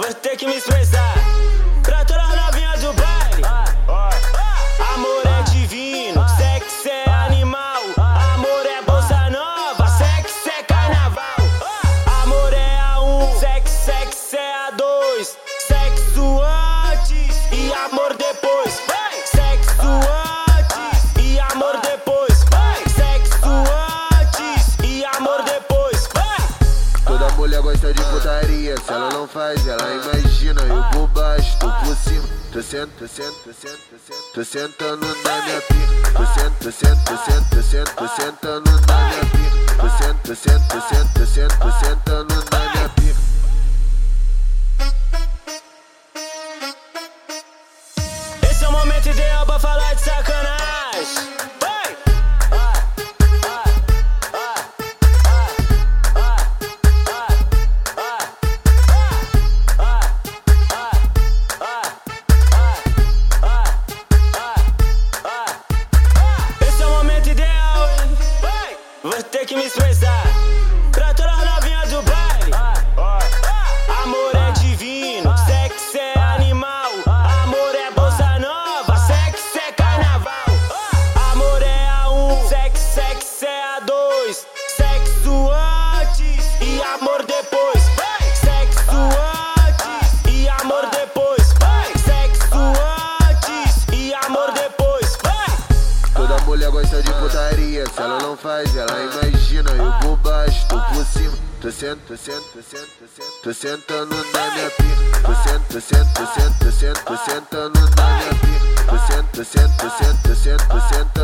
Vou ter que me expressar. Pra toda novinha do bar putaria. Se ela não faz, ela imagina. Eu por baixo, tô por cima. Tô sentando, tô sentando, tô sentando, tô sentando. Na minha pica. Tô sentando, tô sentando, tô sentando, tô sentando. Tô sentando na minha pica. Tô sentando, tô sentando, tô sentando, tô sentando. Tô sentando na minha pica. Esse é o momento ideal pra falar Vai! Vou ter que gosta de putaria. Se ela não faz, ela imagina. Eu por baixo, tô por cima. Tô sentando, tô sentando, tô sentando, tô sentando. Na minha pica. Tô sentando, tô sentando, tô sentando, tô sentando. Na minha pica. Tô sentando, tô sentando, tô sentando, tô sentando. Tô sentando